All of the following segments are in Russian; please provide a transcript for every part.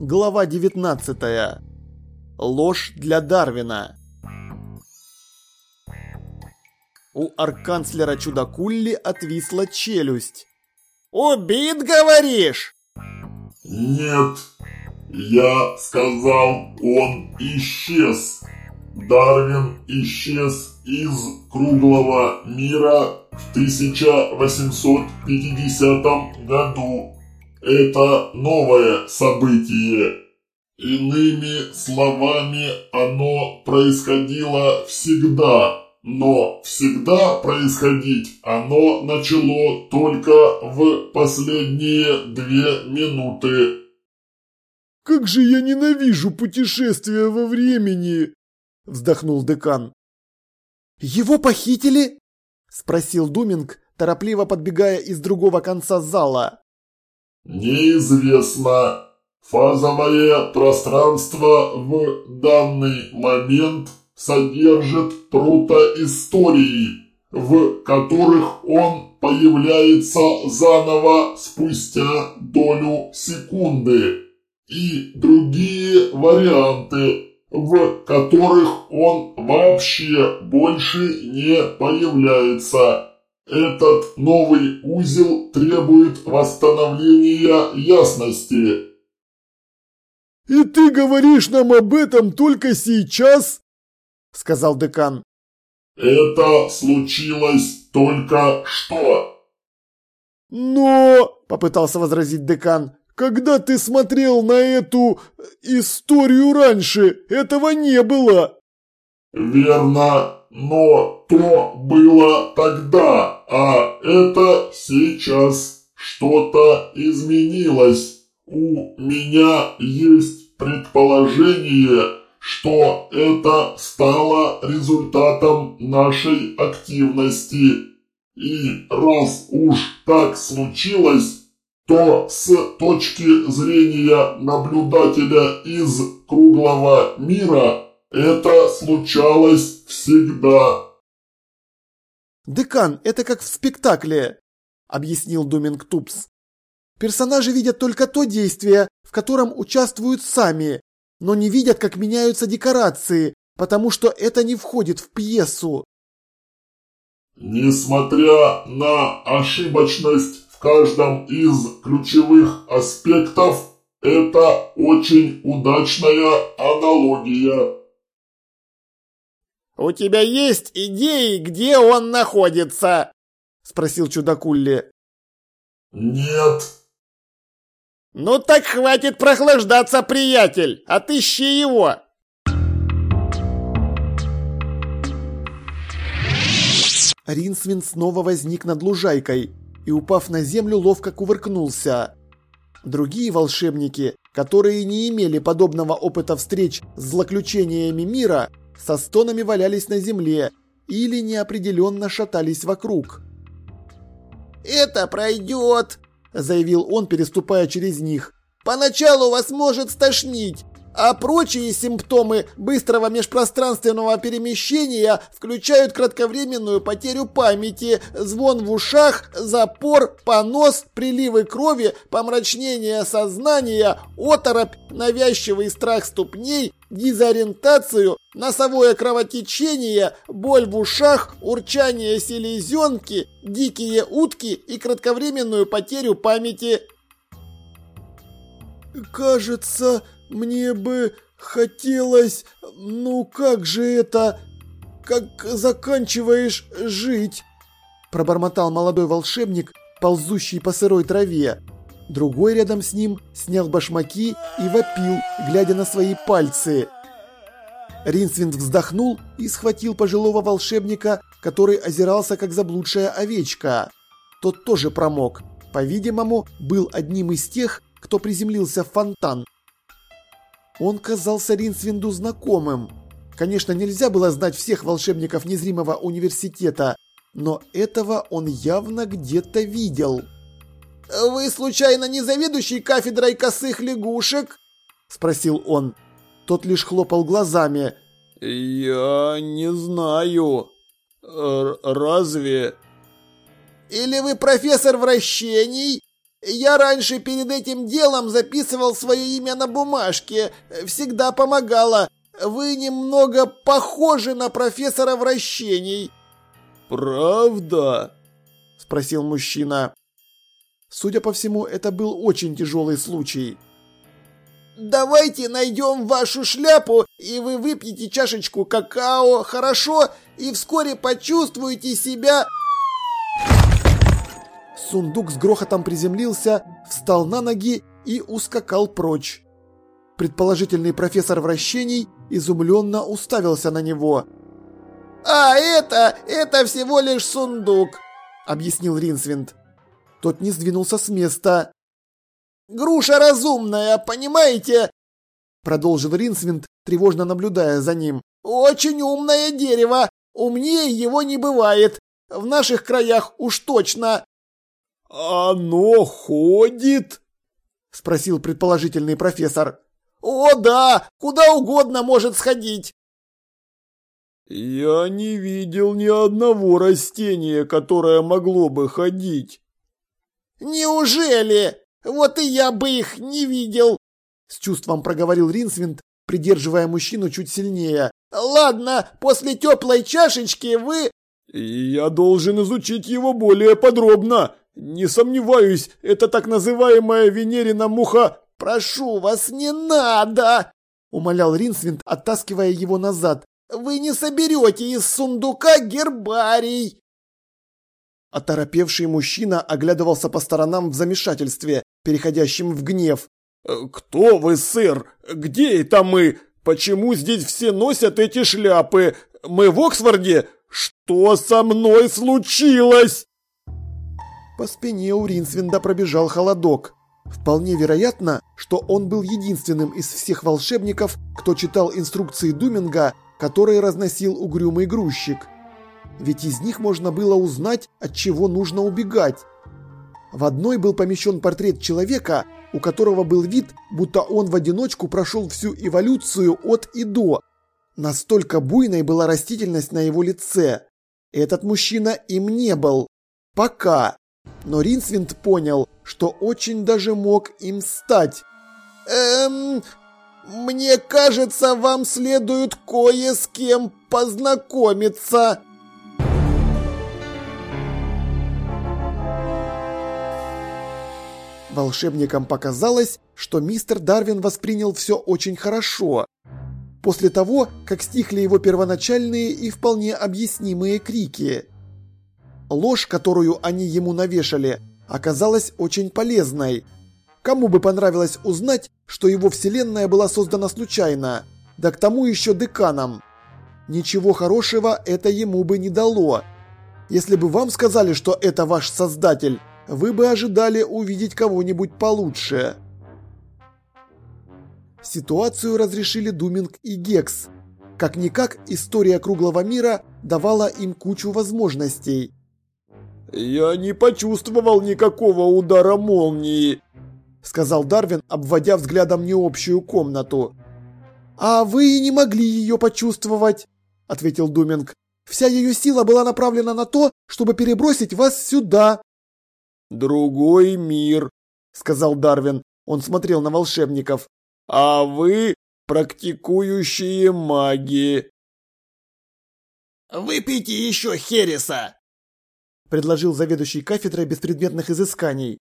Глава 19. Ложь для Дарвина. У арканцлера Чудакулли отвисла челюсть. «Убит, говоришь?» «Нет, я сказал, он исчез. Дарвин исчез из круглого мира в 1850 году. Это новое событие. Иными словами, оно происходило всегда, но всегда происходить оно начало только в последние две минуты. «Как же я ненавижу путешествия во времени!» – вздохнул декан. «Его похитили?» – спросил Думинг, торопливо подбегая из другого конца зала. Неизвестно. Фазовое пространство в данный момент содержит протоистории, в которых он появляется заново спустя долю секунды, и другие варианты, в которых он вообще больше не появляется. Этот новый узел требует восстановления ясности. «И ты говоришь нам об этом только сейчас?» — сказал декан. «Это случилось только что». «Но...» — попытался возразить декан. «Когда ты смотрел на эту историю раньше, этого не было». «Верно, но то было тогда, а это сейчас. Что-то изменилось. У меня есть предположение, что это стало результатом нашей активности. И раз уж так случилось, то с точки зрения наблюдателя из круглого мира это случалось всегда. «Декан, это как в спектакле», — объяснил Думинг Тупс. «Персонажи видят только то действие, в котором участвуют сами, но не видят, как меняются декорации, потому что это не входит в пьесу». Несмотря на ошибочность в каждом из ключевых аспектов, это очень удачная аналогия. «У тебя есть идеи, где он находится?» – спросил чудакулли. «Нет». «Ну так хватит прохлаждаться, приятель! Отыщи его!» Ринсвин снова возник над лужайкой и, упав на землю, ловко кувыркнулся. Другие волшебники, которые не имели подобного опыта встреч с злоключениями мира, со стонами валялись на земле или неопределенно шатались вокруг. «Это пройдет», – заявил он, переступая через них. «Поначалу вас может стошнить, а прочие симптомы быстрого межпространственного перемещения включают кратковременную потерю памяти, звон в ушах, запор, понос, приливы крови, помрачнение сознания, оторопь, навязчивый страх ступней, дезориентацию, носовое кровотечение, боль в ушах, урчание селезенки, дикие утки и кратковременную потерю памяти. «Кажется, мне бы хотелось... Ну как же это... Как заканчиваешь жить?» Пробормотал молодой волшебник, ползущий по сырой траве. Другой рядом с ним снял башмаки и вопил, глядя на свои пальцы. Ринсвинд вздохнул и схватил пожилого волшебника, который озирался как заблудшая овечка. Тот тоже промок. По-видимому, был одним из тех, кто приземлился в фонтан. Он казался Ринсвинду знакомым. Конечно, нельзя было знать всех волшебников незримого университета, но этого он явно где-то видел. «Вы, случайно, не заведующий кафедрой косых лягушек?» – спросил он. Тот лишь хлопал глазами. «Я не знаю. Р разве...» «Или вы профессор вращений? Я раньше перед этим делом записывал свое имя на бумажке. Всегда помогало. Вы немного похожи на профессора вращений». «Правда?» – спросил мужчина. Судя по всему, это был очень тяжелый случай. «Давайте найдем вашу шляпу, и вы выпьете чашечку какао, хорошо? И вскоре почувствуете себя...» Сундук с грохотом приземлился, встал на ноги и ускакал прочь. Предположительный профессор вращений изумленно уставился на него. «А это, это всего лишь сундук», — объяснил Ринсвинд. Тот не сдвинулся с места. «Груша разумная, понимаете?» Продолжил Ринсвинд, тревожно наблюдая за ним. «Очень умное дерево. Умнее его не бывает. В наших краях уж точно». «Оно ходит?» Спросил предположительный профессор. «О да, куда угодно может сходить». «Я не видел ни одного растения, которое могло бы ходить». «Неужели? Вот и я бы их не видел!» С чувством проговорил Ринсвинд, придерживая мужчину чуть сильнее. «Ладно, после теплой чашечки вы...» «Я должен изучить его более подробно. Не сомневаюсь, это так называемая Венерина муха...» «Прошу вас, не надо!» — умолял Ринсвинд, оттаскивая его назад. «Вы не соберете из сундука гербарий!» Оторопевший мужчина оглядывался по сторонам в замешательстве, переходящем в гнев. «Э, «Кто вы, сэр? Где это мы? Почему здесь все носят эти шляпы? Мы в Оксфорде? Что со мной случилось?» По спине у Ринсвинда пробежал холодок. Вполне вероятно, что он был единственным из всех волшебников, кто читал инструкции Думинга, которые разносил угрюмый грузчик ведь из них можно было узнать, от чего нужно убегать. В одной был помещен портрет человека, у которого был вид, будто он в одиночку прошел всю эволюцию от и до. Настолько буйной была растительность на его лице. Этот мужчина им не был. Пока. Но Ринсвинд понял, что очень даже мог им стать. «Эм, мне кажется, вам следует кое с кем познакомиться», Волшебникам показалось, что мистер Дарвин воспринял все очень хорошо. После того, как стихли его первоначальные и вполне объяснимые крики. Ложь, которую они ему навешали, оказалась очень полезной. Кому бы понравилось узнать, что его вселенная была создана случайно, да к тому еще деканом. Ничего хорошего это ему бы не дало. Если бы вам сказали, что это ваш создатель, вы бы ожидали увидеть кого-нибудь получше. Ситуацию разрешили Думинг и Гекс. Как-никак история круглого мира давала им кучу возможностей. «Я не почувствовал никакого удара молнии», — сказал Дарвин, обводя взглядом необщую комнату. «А вы и не могли ее почувствовать», — ответил Думинг. «Вся ее сила была направлена на то, чтобы перебросить вас сюда». «Другой мир», — сказал Дарвин. Он смотрел на волшебников. «А вы практикующие маги». «Выпейте еще Хереса!» — предложил заведующий кафедрой беспредметных изысканий.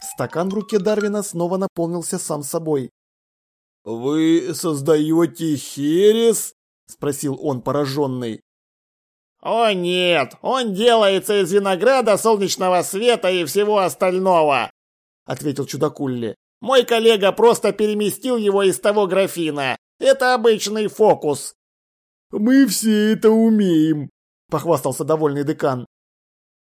Стакан в руке Дарвина снова наполнился сам собой. «Вы создаете Херес?» — спросил он, пораженный. «О нет, он делается из винограда, солнечного света и всего остального», — ответил чудакулли. «Мой коллега просто переместил его из того графина. Это обычный фокус». «Мы все это умеем», — похвастался довольный декан.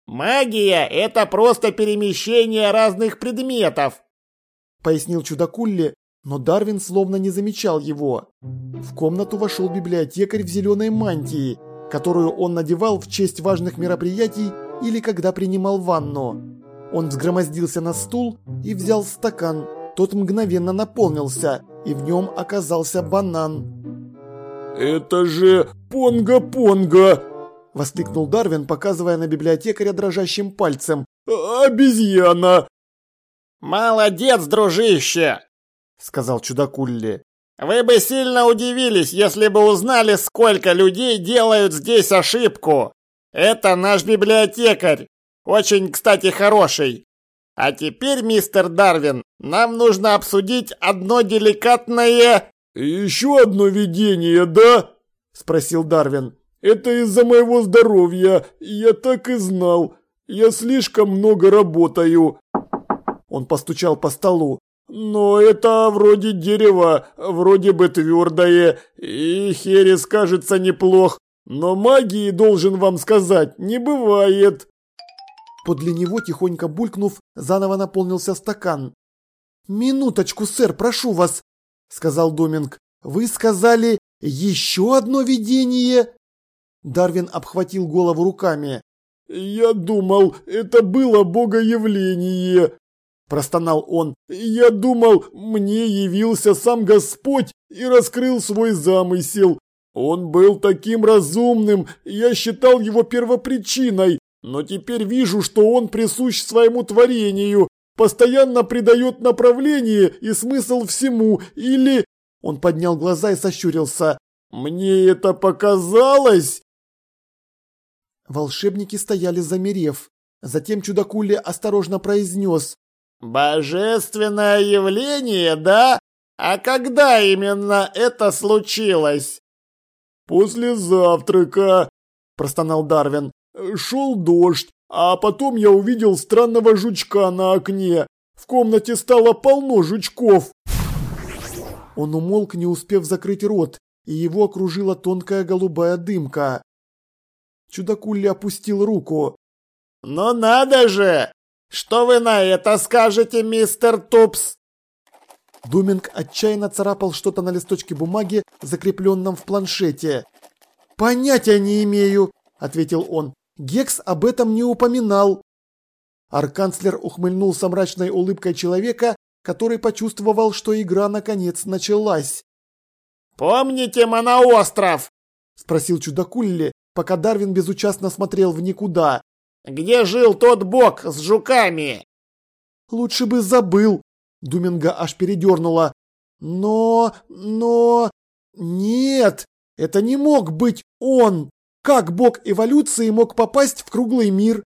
«Магия — это просто перемещение разных предметов», — пояснил чудакулли, но Дарвин словно не замечал его. В комнату вошел библиотекарь в зеленой мантии — которую он надевал в честь важных мероприятий или когда принимал ванну. Он взгромоздился на стул и взял стакан. Тот мгновенно наполнился, и в нем оказался банан. «Это же Понга-Понга!» – воскликнул Дарвин, показывая на библиотекаря дрожащим пальцем. «Обезьяна!» «Молодец, дружище!» — сказал чудакулли. «Вы бы сильно удивились, если бы узнали, сколько людей делают здесь ошибку. Это наш библиотекарь. Очень, кстати, хороший. А теперь, мистер Дарвин, нам нужно обсудить одно деликатное...» «Еще одно видение, да?» — спросил Дарвин. «Это из-за моего здоровья. Я так и знал. Я слишком много работаю». Он постучал по столу. «Но это вроде дерева, вроде бы твердое, и Херес кажется неплох. Но магии, должен вам сказать, не бывает». Подле него, тихонько булькнув, заново наполнился стакан. «Минуточку, сэр, прошу вас», — сказал Доминг. «Вы сказали, еще одно видение?» Дарвин обхватил голову руками. «Я думал, это было богоявление», – простонал он. «Я думал, мне явился сам Господь и раскрыл свой замысел. Он был таким разумным, я считал его первопричиной, но теперь вижу, что он присущ своему творению, постоянно придает направление и смысл всему, или...» Он поднял глаза и сощурился. «Мне это показалось?» Волшебники стояли замерев. Затем чудакули осторожно произнес. «Божественное явление, да? А когда именно это случилось?» «После завтрака», – простонал Дарвин. «Шел дождь, а потом я увидел странного жучка на окне. В комнате стало полно жучков». Он умолк, не успев закрыть рот, и его окружила тонкая голубая дымка. Чудакулли опустил руку. «Ну надо же! Что вы на это скажете, мистер Тупс?» Думинг отчаянно царапал что-то на листочке бумаги, закрепленном в планшете. «Понятия не имею», — ответил он. «Гекс об этом не упоминал». Арканцлер ухмыльнулся мрачной улыбкой человека, который почувствовал, что игра наконец началась. «Помните Моноостров?» – спросил чудакулли, пока Дарвин безучастно смотрел в никуда. «Где жил тот бог с жуками?» «Лучше бы забыл», — Думинга аж передернула. «Но... но... нет, это не мог быть он! Как бог эволюции мог попасть в круглый мир?»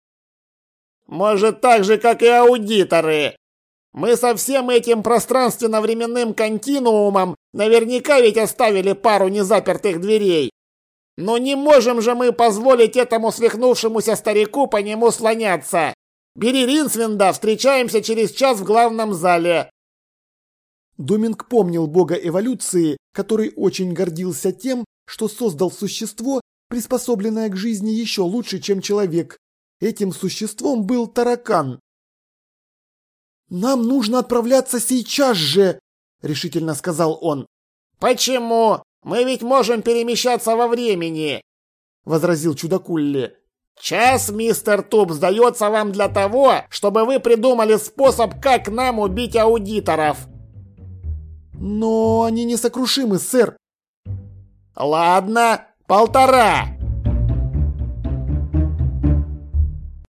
«Может, так же, как и аудиторы. Мы со всем этим пространственно-временным континуумом наверняка ведь оставили пару незапертых дверей. Но не можем же мы позволить этому свихнувшемуся старику по нему слоняться. Бери Ринсвинда, встречаемся через час в главном зале. Доминг помнил бога эволюции, который очень гордился тем, что создал существо, приспособленное к жизни еще лучше, чем человек. Этим существом был таракан. «Нам нужно отправляться сейчас же!» – решительно сказал он. «Почему?» Мы ведь можем перемещаться во времени!» — возразил чудакулли. «Час, мистер Туб, сдается вам для того, чтобы вы придумали способ, как нам убить аудиторов!» «Но они несокрушимы, сэр!» «Ладно, полтора!»